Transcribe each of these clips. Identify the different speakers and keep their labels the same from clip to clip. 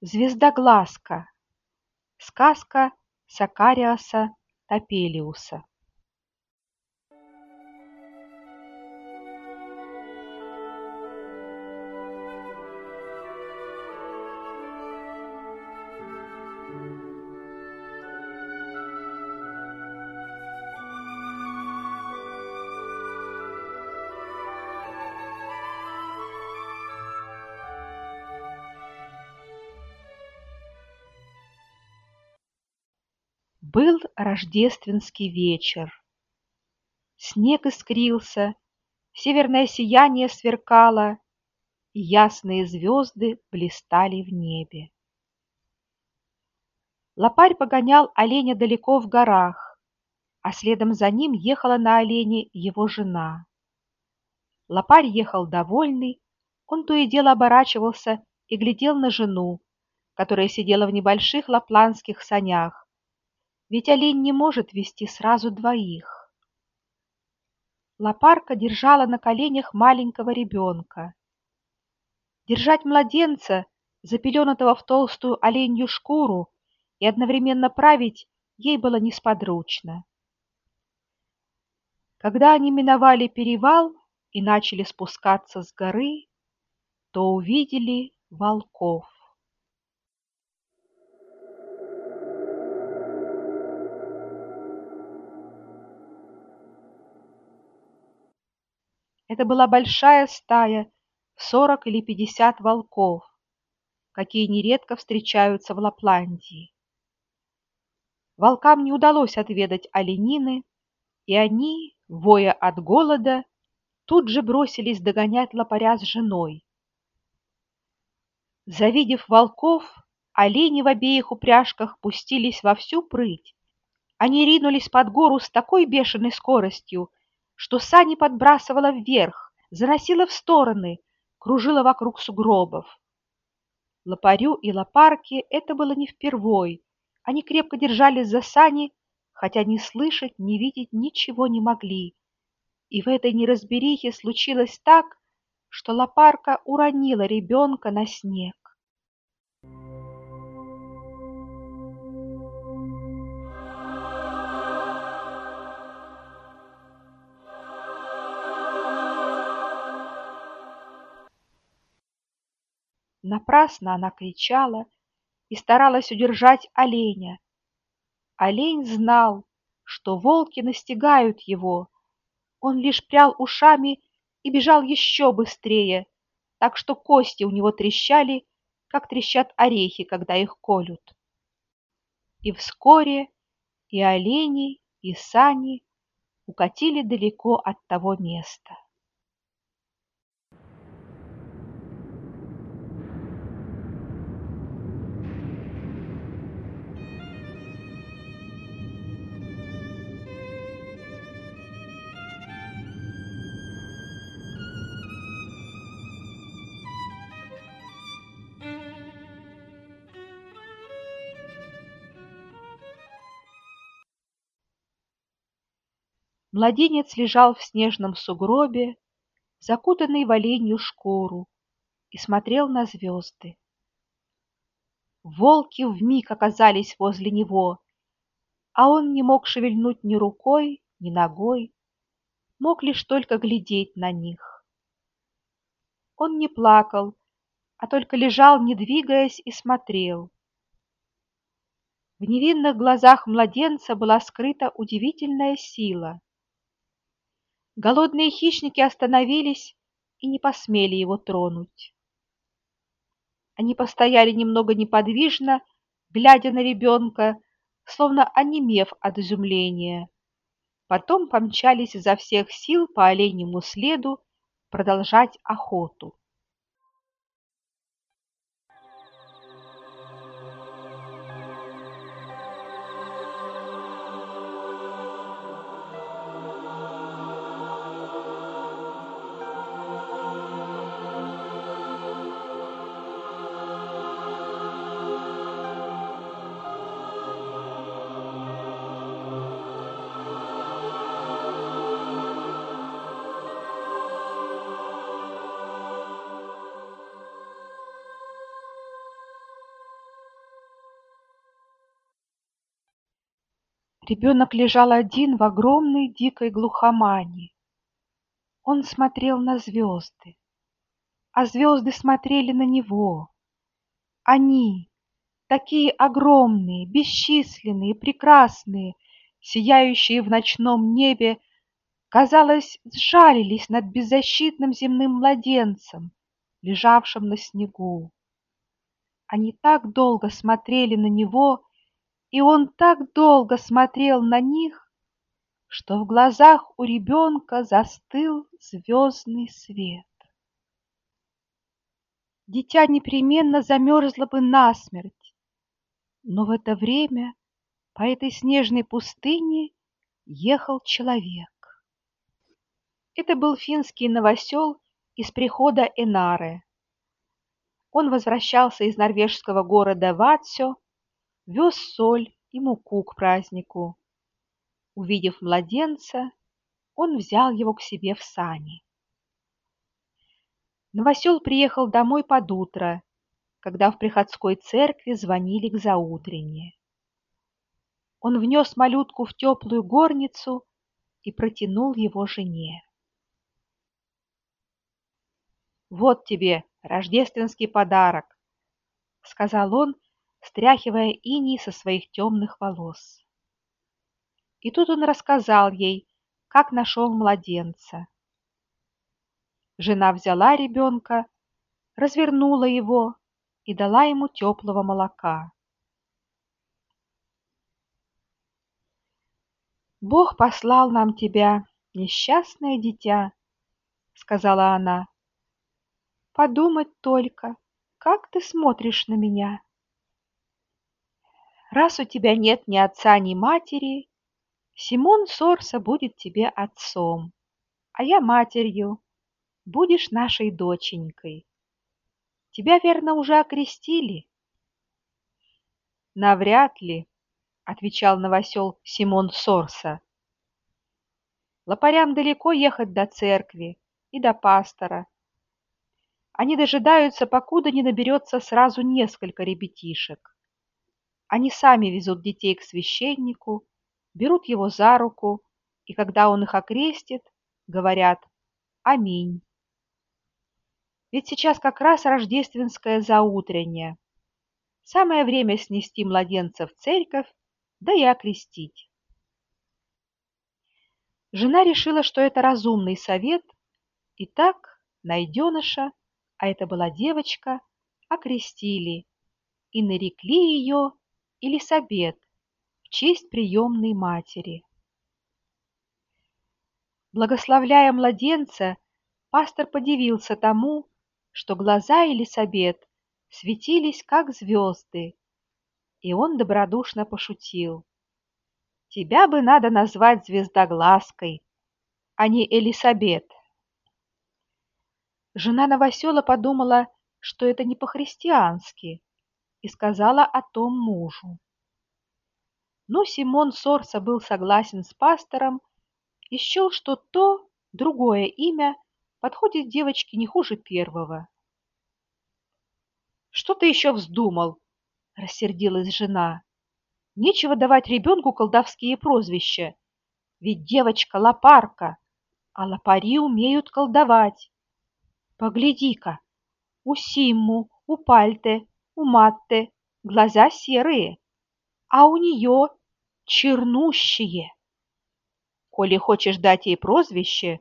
Speaker 1: Звездоглазка. Сказка Сакариаса Топелиуса. Был рождественский вечер. Снег искрился, северное сияние сверкало, и ясные звезды блистали в небе. Лопарь погонял оленя далеко в горах, а следом за ним ехала на олене его жена. Лопарь ехал довольный, он то и дело оборачивался и глядел на жену, которая сидела в небольших лапландских санях, ведь олень не может вести сразу двоих. Лопарка держала на коленях маленького ребенка. Держать младенца, запеленутого в толстую оленью шкуру, и одновременно править ей было несподручно. Когда они миновали перевал и начали спускаться с горы, то увидели волков. Это была большая стая сорок или пятьдесят волков, какие нередко встречаются в Лапландии. Волкам не удалось отведать оленины, и они, воя от голода, тут же бросились догонять лопаря с женой. Завидев волков, олени в обеих упряжках пустились во всю прыть. Они ринулись под гору с такой бешеной скоростью, что сани подбрасывала вверх, заносила в стороны, кружила вокруг сугробов. Лопарю и лопарке это было не впервой. Они крепко держались за сани, хотя ни слышать, ни видеть ничего не могли. И в этой неразберихе случилось так, что лопарка уронила ребенка на снег. Напрасно она кричала и старалась удержать оленя. Олень знал, что волки настигают его. Он лишь прял ушами и бежал еще быстрее, так что кости у него трещали, как трещат орехи, когда их колют. И вскоре и олени, и сани укатили далеко от того места. Младенец лежал в снежном сугробе, закутанный в оленью шкуру, и смотрел на звезды. Волки вмиг оказались возле него, а он не мог шевельнуть ни рукой, ни ногой, мог лишь только глядеть на них. Он не плакал, а только лежал, не двигаясь, и смотрел. В невинных глазах младенца была скрыта удивительная сила. Голодные хищники остановились и не посмели его тронуть. Они постояли немного неподвижно, глядя на ребенка, словно онемев от изумления. Потом помчались изо всех сил по оленьему следу продолжать охоту. Ребенок лежал один в огромной дикой глухомане. Он смотрел на звезды, а звезды смотрели на него. Они, такие огромные, бесчисленные, прекрасные, сияющие в ночном небе, казалось, сжалились над беззащитным земным младенцем, лежавшим на снегу. Они так долго смотрели на него, и он так долго смотрел на них, что в глазах у ребенка застыл звездный свет. Дитя непременно замерзло бы насмерть, но в это время по этой снежной пустыне ехал человек. Это был финский новосел из прихода Энаре. Он возвращался из норвежского города Ватсё, вез соль и муку к празднику. Увидев младенца, он взял его к себе в сани. Новосел приехал домой под утро, когда в приходской церкви звонили к заутрене. Он внес малютку в теплую горницу и протянул его жене. «Вот тебе рождественский подарок», — сказал он, стряхивая иней со своих темных волос. И тут он рассказал ей, как нашел младенца. Жена взяла ребенка, развернула его и дала ему теплого молока. «Бог послал нам тебя, несчастное дитя», — сказала она. «Подумать только, как ты смотришь на меня. Раз у тебя нет ни отца, ни матери, Симон Сорса будет тебе отцом, а я матерью, будешь нашей доченькой. Тебя, верно, уже окрестили?» «Навряд ли», отвечал новосел Симон Сорса. Лопарям далеко ехать до церкви и до пастора. Они дожидаются, покуда не наберется сразу несколько ребятишек. Они сами везут детей к священнику, берут его за руку, и когда он их окрестит, говорят «Аминь». Ведь сейчас как раз рождественское заутреннее. Самое время снести младенца в церковь да и окрестить. Жена решила, что это разумный совет, и так найденыша, а это была девочка, окрестили и нарекли ее Елисабет в честь приемной матери. Благословляя младенца, пастор подивился тому, что глаза Елисабет светились, как звезды, и он добродушно пошутил. «Тебя бы надо назвать звездоглазкой, а не Элисабет». Жена Новосела подумала, что это не по-христиански, и сказала о том мужу. Но Симон Сорса был согласен с пастором и счел, что то, другое имя, подходит девочке не хуже первого. «Что ты еще вздумал?» рассердилась жена. Нечего давать ребенку колдовские прозвища. Ведь девочка лопарка, а лопари умеют колдовать. Погляди-ка, у Симму, у Пальте, у Матте глаза серые, а у нее чернущие. Коли хочешь дать ей прозвище,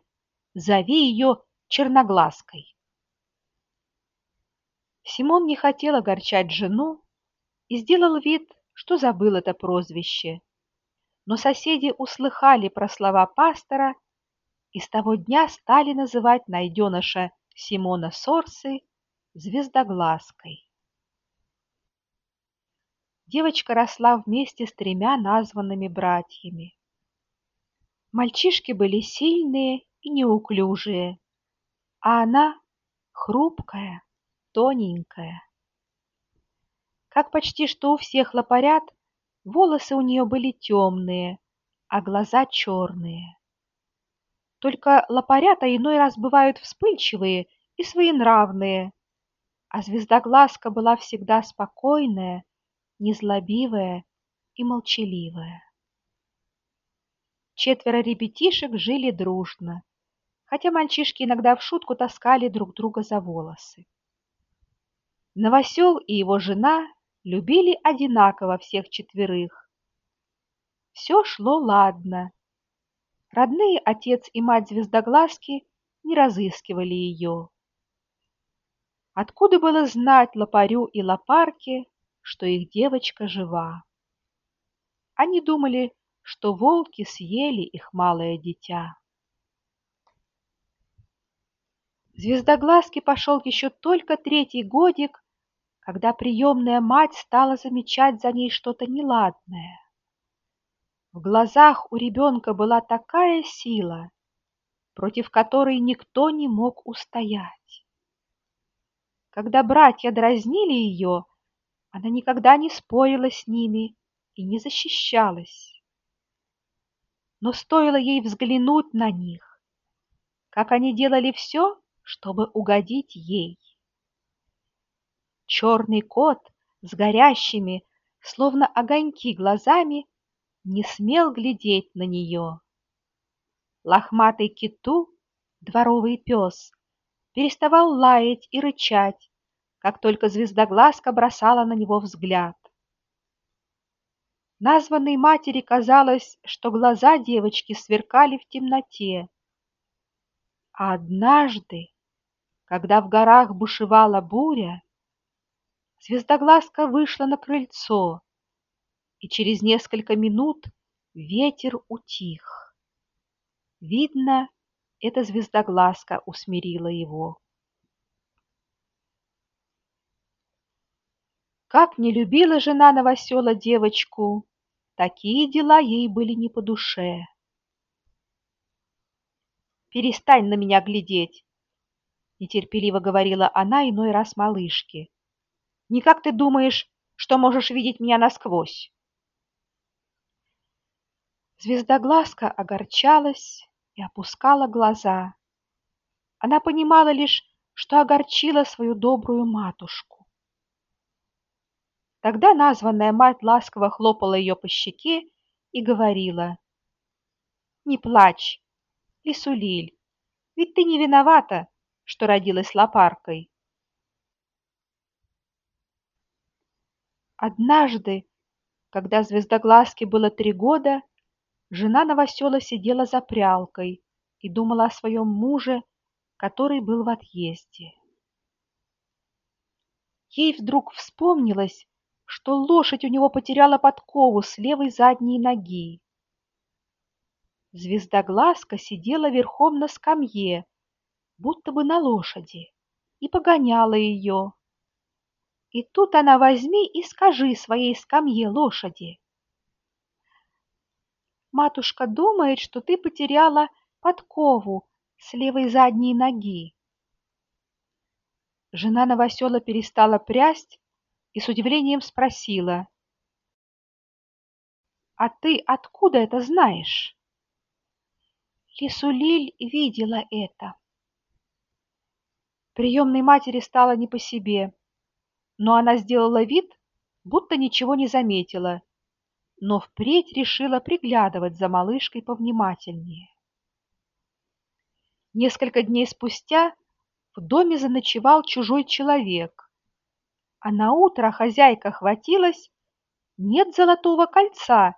Speaker 1: зови ее черноглазкой. Симон не хотел огорчать жену и сделал вид, что забыл это прозвище. Но соседи услыхали про слова пастора и с того дня стали называть найденыша Симона Сорсы звездоглазкой. Девочка росла вместе с тремя названными братьями. Мальчишки были сильные и неуклюжие, а она хрупкая, тоненькая. Как почти что у всех лопарят, волосы у нее были темные, а глаза черные. Только лопарята иной раз бывают вспыльчивые и своенравные, а звездоглазка была всегда спокойная, незлобивая и молчаливая. Четверо ребятишек жили дружно, хотя мальчишки иногда в шутку таскали друг друга за волосы. Новосел и его жена любили одинаково всех четверых. Все шло ладно. Родные отец и мать Звездоглазки не разыскивали ее. Откуда было знать лопарю и лопарке, что их девочка жива? Они думали, что волки съели их малое дитя. Звездоглазки пошел еще только третий годик, когда приемная мать стала замечать за ней что-то неладное. В глазах у ребенка была такая сила, против которой никто не мог устоять. Когда братья дразнили ее, она никогда не спорила с ними и не защищалась но стоило ей взглянуть на них, как они делали все, чтобы угодить ей. Черный кот с горящими, словно огоньки глазами, не смел глядеть на нее. Лохматый киту, дворовый пес, переставал лаять и рычать, как только звездоглазка бросала на него взгляд. Названной матери казалось, что глаза девочки сверкали в темноте. А однажды, когда в горах бушевала буря, Звездоглазка вышла на крыльцо, и через несколько минут ветер утих. Видно, эта звездоглазка усмирила его. Как не любила жена новосела девочку, такие дела ей были не по душе. «Перестань на меня глядеть!» — нетерпеливо говорила она иной раз малышке. «Никак ты думаешь, что можешь видеть меня насквозь?» Звездоглазка огорчалась и опускала глаза. Она понимала лишь, что огорчила свою добрую матушку. Тогда названная мать ласково хлопала ее по щеке и говорила, «Не плачь, Лисулиль, ведь ты не виновата, что родилась лопаркой». Однажды, когда Звездоглазке было три года, жена Новосела сидела за прялкой и думала о своем муже, который был в отъезде. Ей вдруг вспомнилось, что лошадь у него потеряла подкову с левой задней ноги. Звездоглазка сидела верхом на скамье, будто бы на лошади, и погоняла ее. И тут она возьми и скажи своей скамье лошади. Матушка думает, что ты потеряла подкову с левой задней ноги. Жена новосела перестала прясть и с удивлением спросила. «А ты откуда это знаешь?» Лисулиль видела это. Приемной матери стало не по себе, но она сделала вид, будто ничего не заметила, но впредь решила приглядывать за малышкой повнимательнее. Несколько дней спустя в доме заночевал чужой человек, а на утро хозяйка хватилась, нет золотого кольца,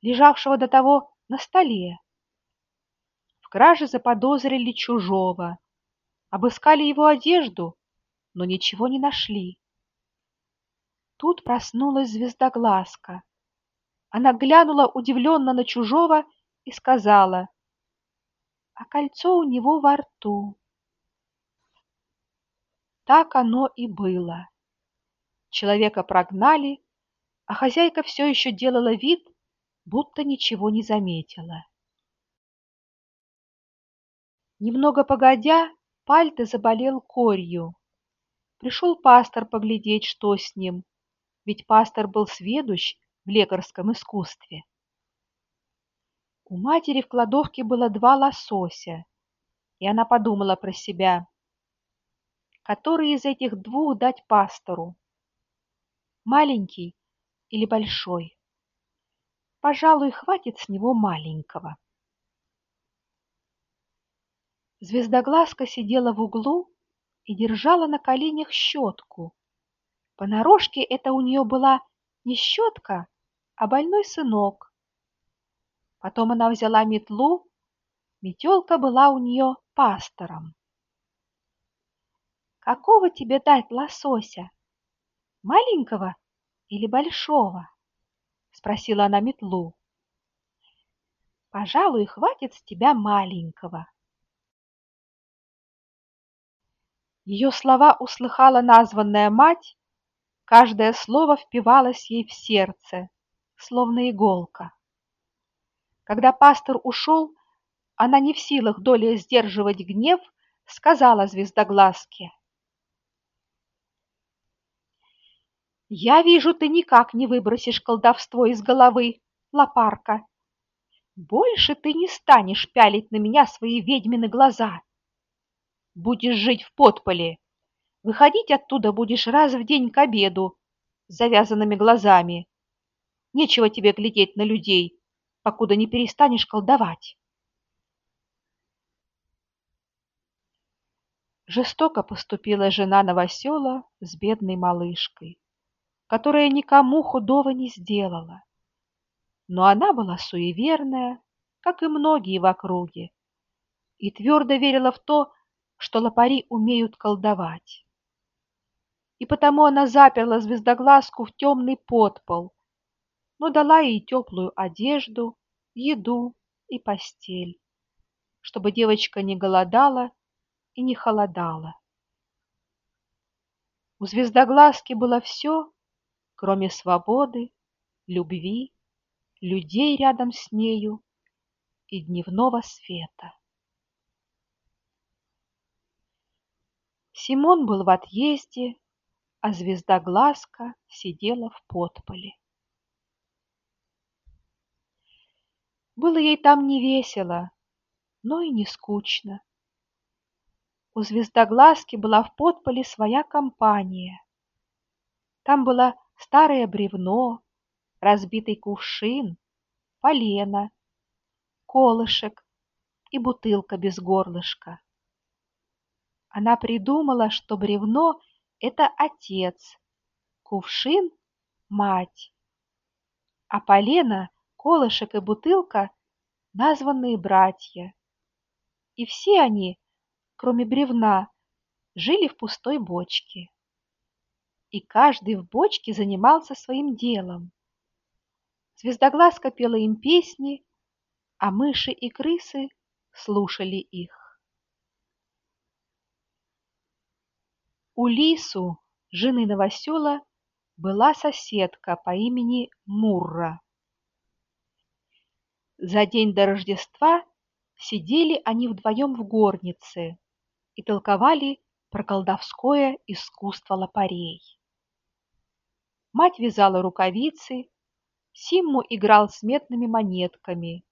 Speaker 1: лежавшего до того на столе. В краже заподозрили чужого, обыскали его одежду, но ничего не нашли. Тут проснулась звездоглазка. Она глянула удивленно на чужого и сказала, а кольцо у него во рту. Так оно и было. Человека прогнали, а хозяйка все еще делала вид, будто ничего не заметила. Немного погодя, Пальто заболел корью. Пришел пастор поглядеть, что с ним, ведь пастор был сведущ в лекарском искусстве. У матери в кладовке было два лосося, и она подумала про себя, который из этих двух дать пастору маленький или большой. Пожалуй, хватит с него маленького. Звездоглазка сидела в углу и держала на коленях щетку. Понарошке это у нее была не щетка, а больной сынок. Потом она взяла метлу, метелка была у нее пастором. «Какого тебе дать лосося? Маленького или большого?» — спросила она метлу. «Пожалуй, хватит с тебя маленького». Ее слова услыхала названная мать, каждое слово впивалось ей в сердце, словно иголка. Когда пастор ушел, она не в силах долей сдерживать гнев, сказала звездоглазке. «Я вижу, ты никак не выбросишь колдовство из головы, лопарка. Больше ты не станешь пялить на меня свои ведьмины глаза будешь жить в подполе. Выходить оттуда будешь раз в день к обеду завязанными глазами. Нечего тебе глядеть на людей, покуда не перестанешь колдовать. Жестоко поступила жена новосела с бедной малышкой, которая никому худого не сделала. Но она была суеверная, как и многие в округе, и твердо верила в то, что лопари умеют колдовать. И потому она заперла звездоглазку в темный подпол, но дала ей теплую одежду, еду и постель, чтобы девочка не голодала и не холодала. У звездоглазки было все, кроме свободы, любви, людей рядом с нею и дневного света. Симон был в отъезде, а звездоглазка сидела в подполе. Было ей там не весело, но и не скучно. У звездоглазки была в подполе своя компания. Там было старое бревно, разбитый кувшин, полено, колышек и бутылка без горлышка. Она придумала, что бревно — это отец, кувшин — мать, а полено, колышек и бутылка — названные братья. И все они, кроме бревна, жили в пустой бочке. И каждый в бочке занимался своим делом. Звездоглазка пела им песни, а мыши и крысы слушали их. У Лису, жены Новосела, была соседка по имени Мурра. За день до Рождества сидели они вдвоем в горнице и толковали про колдовское искусство лопарей. Мать вязала рукавицы, Симму играл с медными монетками,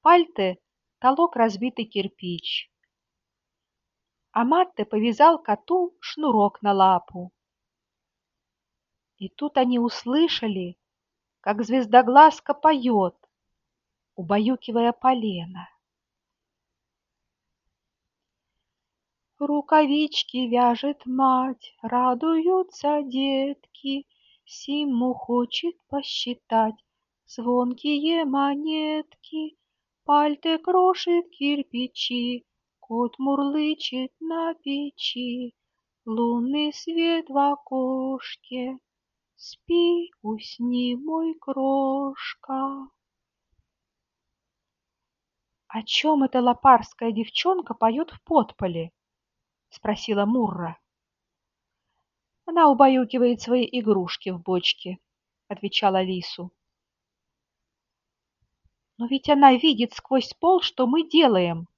Speaker 1: Пальте толок разбитый кирпич, а Матте повязал коту шнурок на лапу. И тут они услышали, как звездоглазка поет, убаюкивая полено. Рукавички вяжет мать, радуются детки, Симу хочет посчитать звонкие монетки, Пальте крошит кирпичи, Кот мурлычет на печи, Лунный свет в окошке. Спи, усни, мой крошка. О чем эта лопарская девчонка поет в подполе? Спросила Мурра. Она убаюкивает свои игрушки в бочке, отвечала Лису. Но ведь она видит сквозь пол, что мы делаем,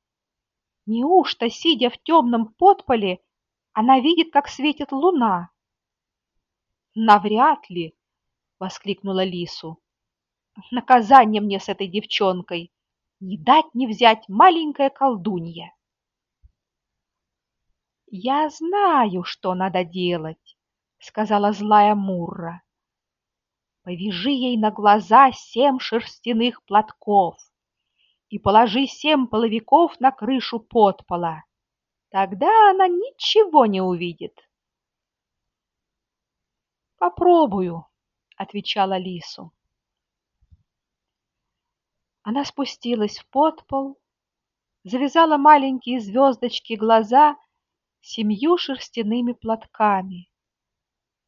Speaker 1: Неужто, сидя в темном подполе, она видит, как светит луна? Навряд ли, воскликнула Лису. Наказание мне с этой девчонкой. Не дать не взять маленькая колдунья. Я знаю, что надо делать, сказала злая Мурра. Повяжи ей на глаза семь шерстяных платков. и положи семь половиков на крышу подпола. Тогда она ничего не увидит. «Попробую», — отвечала Лису. Она спустилась в подпол, завязала маленькие звездочки глаза семью шерстяными платками,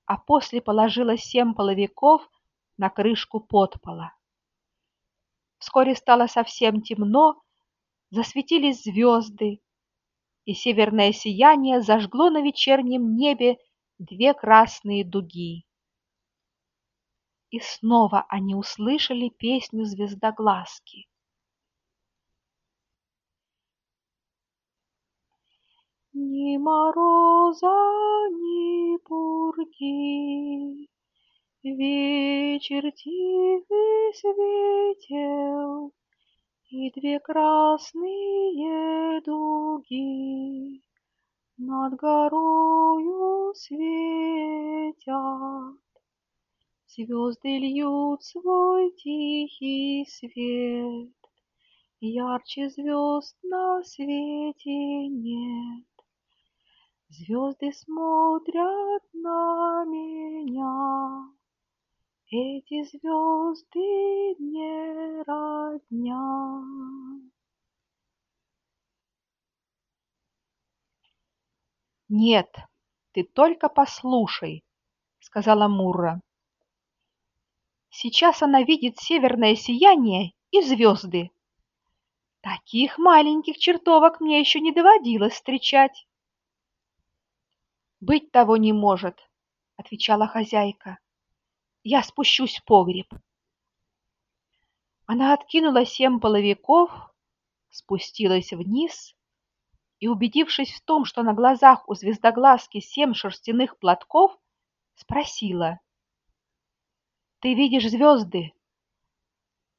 Speaker 1: а после положила семь половиков на крышку подпола. Вскоре стало совсем темно, засветились звезды, и северное сияние зажгло на вечернем небе две красные дуги. И снова они услышали песню звездоглазки. Ни мороза, ни пурги, Вечер тихий светел, И две красные дуги Над горою светят. Звезды льют свой тихий свет, Ярче звезд на свете нет. Звезды смотрят на меня, Эти звезды не родня. Нет, ты только послушай, сказала Мурра. Сейчас она видит северное сияние и звезды. Таких маленьких чертовок мне еще не доводилось встречать. Быть того не может, отвечала хозяйка. Я спущусь в погреб. Она откинула семь половиков, спустилась вниз и, убедившись в том, что на глазах у звездоглазки семь шерстяных платков, спросила. Ты видишь звезды?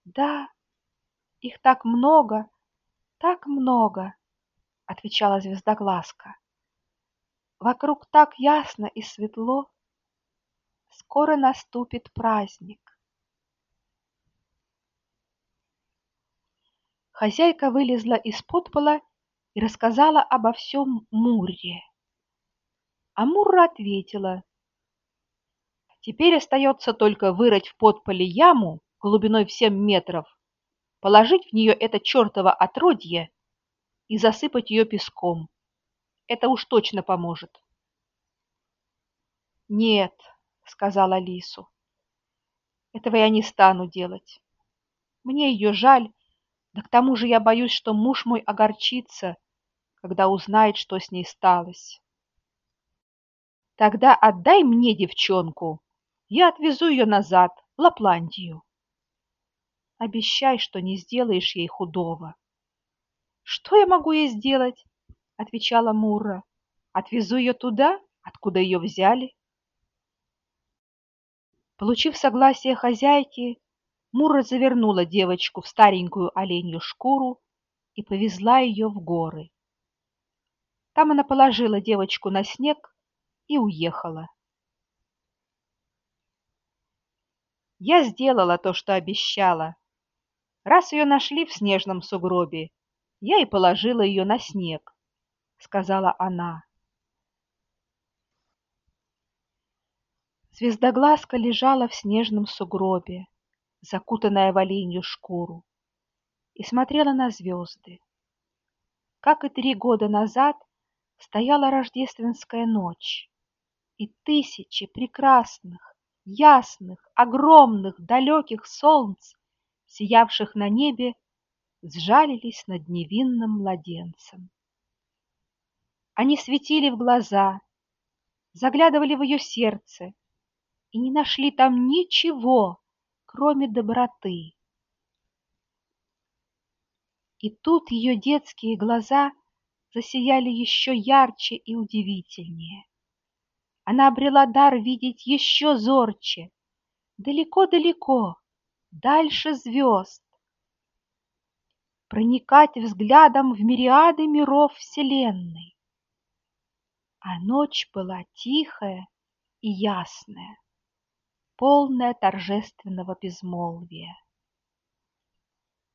Speaker 1: Да, их так много, так много, отвечала звездоглазка. Вокруг так ясно и светло. Скоро наступит праздник. Хозяйка вылезла из-под пола и рассказала обо всем Мурре. А Мурра ответила, Теперь остается только вырыть в подполе яму глубиной в семь метров, положить в нее это чертово отродье и засыпать ее песком. Это уж точно поможет. Нет, сказала Лису. Этого я не стану делать. Мне ее жаль, да к тому же я боюсь, что муж мой огорчится, когда узнает, что с ней сталось. Тогда отдай мне девчонку, я отвезу ее назад, в Лапландию. Обещай, что не сделаешь ей худого. Что я могу ей сделать? Отвечала Мурра. Отвезу ее туда, откуда ее взяли. Получив согласие хозяйки, Мурра завернула девочку в старенькую оленью шкуру и повезла ее в горы. Там она положила девочку на снег и уехала. Я сделала то, что обещала. Раз ее нашли в снежном сугробе, я и положила ее на снег, — сказала она. Звездоглазка лежала в снежном сугробе, закутанная в оленью шкуру, и смотрела на звезды. Как и три года назад стояла рождественская ночь, и тысячи прекрасных, ясных, огромных, далеких солнц, сиявших на небе, сжалились над невинным младенцем. Они светили в глаза, заглядывали в ее сердце и не нашли там ничего, кроме доброты. И тут ее детские глаза засияли еще ярче и удивительнее она обрела дар видеть еще зорче, далеко-далеко, дальше звезд, проникать взглядом в мириады миров Вселенной. А ночь была тихая и ясная, полная торжественного безмолвия.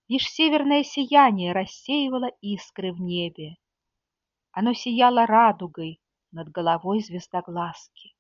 Speaker 1: Лишь северное сияние рассеивало искры в небе. Оно сияло радугой над головой звездоглазки.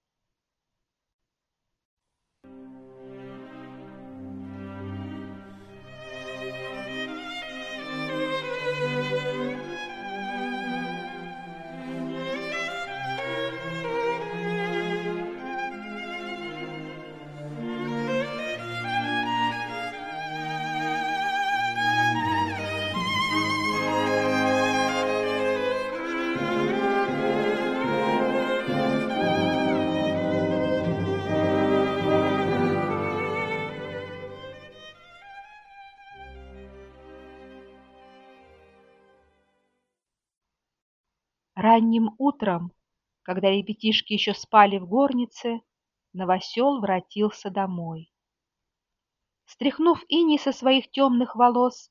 Speaker 1: Ранним утром, когда ребятишки еще спали в горнице, Новосел воротился домой. Стряхнув иней со своих темных волос,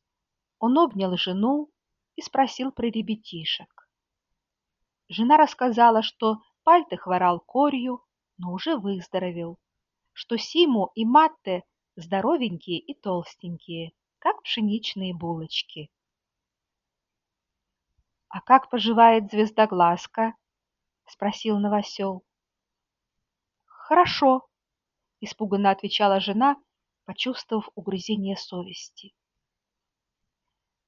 Speaker 1: он обнял жену и спросил про ребятишек. Жена рассказала, что Пальты хворал корью, но уже выздоровел, что Симу и Матте здоровенькие и толстенькие, как пшеничные булочки. — А как поживает звездоглазка? — спросил Новосел. — Хорошо, — испуганно отвечала жена, почувствовав угрызение совести.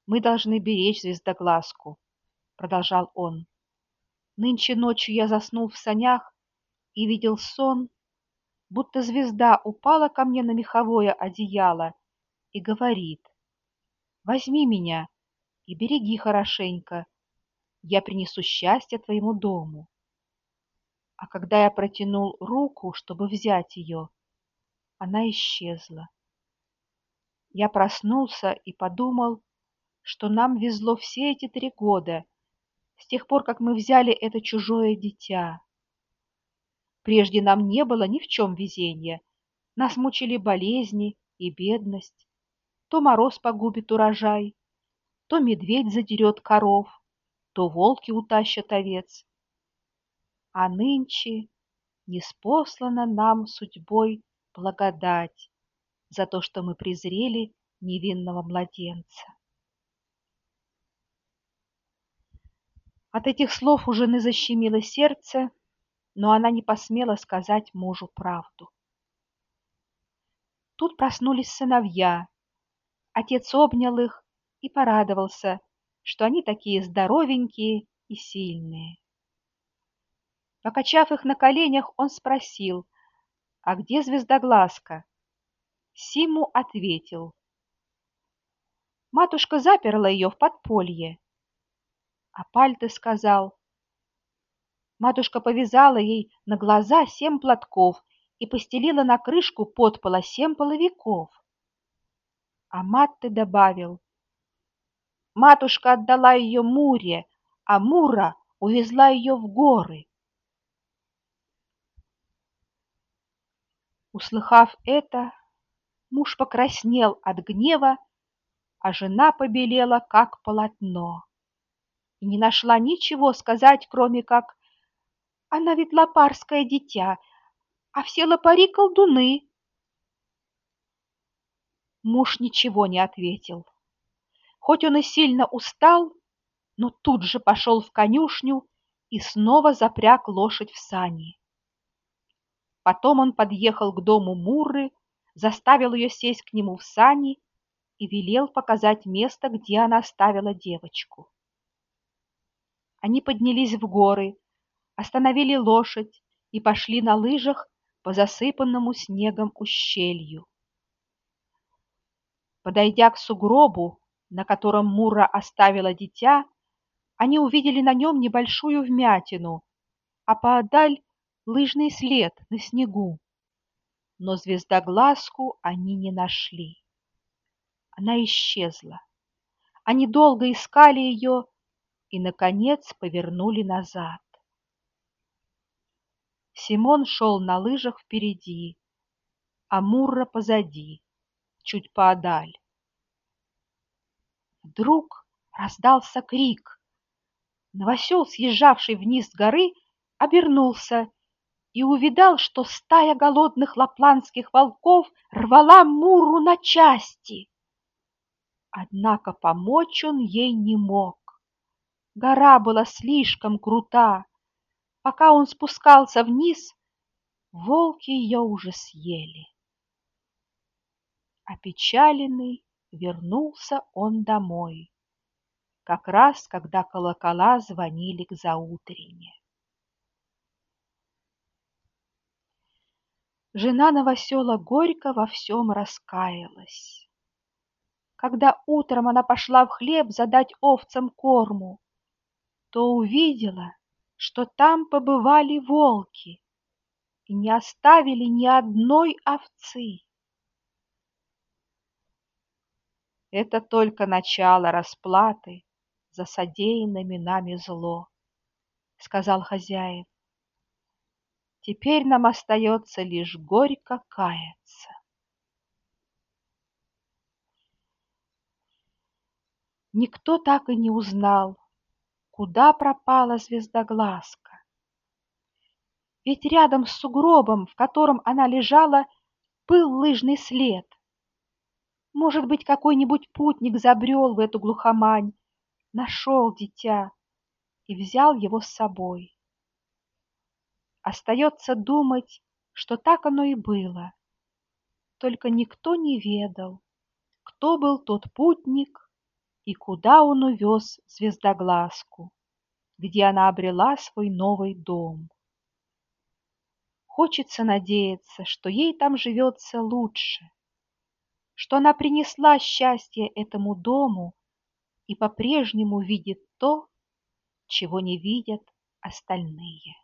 Speaker 1: «Мы должны беречь звездоглазку», — продолжал он. «Нынче ночью я заснул в санях и видел сон, будто звезда упала ко мне на меховое одеяло и говорит, «Возьми меня и береги хорошенько, я принесу счастье твоему дому. А когда я протянул руку, чтобы взять ее, она исчезла. Я проснулся и подумал, что нам везло все эти три года, с тех пор, как мы взяли это чужое дитя. Прежде нам не было ни в чем везения, нас мучили болезни и бедность. То мороз погубит урожай, то медведь задерет коров, то волки утащат овец. А нынче неспослана нам судьбой благодать за то, что мы презрели невинного младенца. От этих слов у жены защемило сердце, но она не посмела сказать мужу правду. Тут проснулись сыновья. Отец обнял их и порадовался, что они такие здоровенькие и сильные. Покачав их на коленях, он спросил, «А где звездоглазка?» Симу ответил, «Матушка заперла ее в подполье». А Пальте сказал, Матушка повязала ей на глаза семь платков и постелила на крышку подпола семь половиков. А Матте добавил, Матушка отдала ее Муре, а Мура увезла ее в горы. Услыхав это, муж покраснел от гнева, а жена побелела, как полотно, и не нашла ничего сказать, кроме как «Она ведь лопарское дитя, а все лопари — колдуны». Муж ничего не ответил. Хоть он и сильно устал, но тут же пошел в конюшню и снова запряг лошадь в сани. Потом он подъехал к дому Мурры, заставил ее сесть к нему в сани и велел показать место, где она оставила девочку. Они поднялись в горы, остановили лошадь и пошли на лыжах по засыпанному снегом ущелью. Подойдя к сугробу, на котором Мура оставила дитя, они увидели на нем небольшую вмятину, а поодаль лыжный след на снегу. Но звездоглазку они не нашли. Она исчезла. Они долго искали ее и, наконец, повернули назад. Симон шел на лыжах впереди, а Мурра позади, чуть поодаль. Вдруг раздался крик. Новосел, съезжавший вниз с горы, обернулся и увидал, что стая голодных лапландских волков рвала Муру на части. Однако помочь он ей не мог. Гора была слишком крута. Пока он спускался вниз, волки ее уже съели. Опечаленный вернулся он домой, как раз когда колокола звонили к заутрене. Жена новосела горько во всем раскаялась. Когда утром она пошла в хлеб задать овцам корму, то увидела, что там побывали волки и не оставили ни одной овцы. Это только начало расплаты за содеянными нами зло, — сказал хозяин. Теперь нам остается лишь горько каяться. Никто так и не узнал, куда пропала звездоглазка. Ведь рядом с сугробом, в котором она лежала, был лыжный след. Может быть, какой-нибудь путник забрел в эту глухомань, нашел дитя и взял его с собой. Остается думать, что так оно и было. Только никто не ведал, кто был тот путник и куда он увез звездоглазку, где она обрела свой новый дом. Хочется надеяться, что ей там живется лучше, что она принесла счастье этому дому и по-прежнему видит то, чего не видят остальные.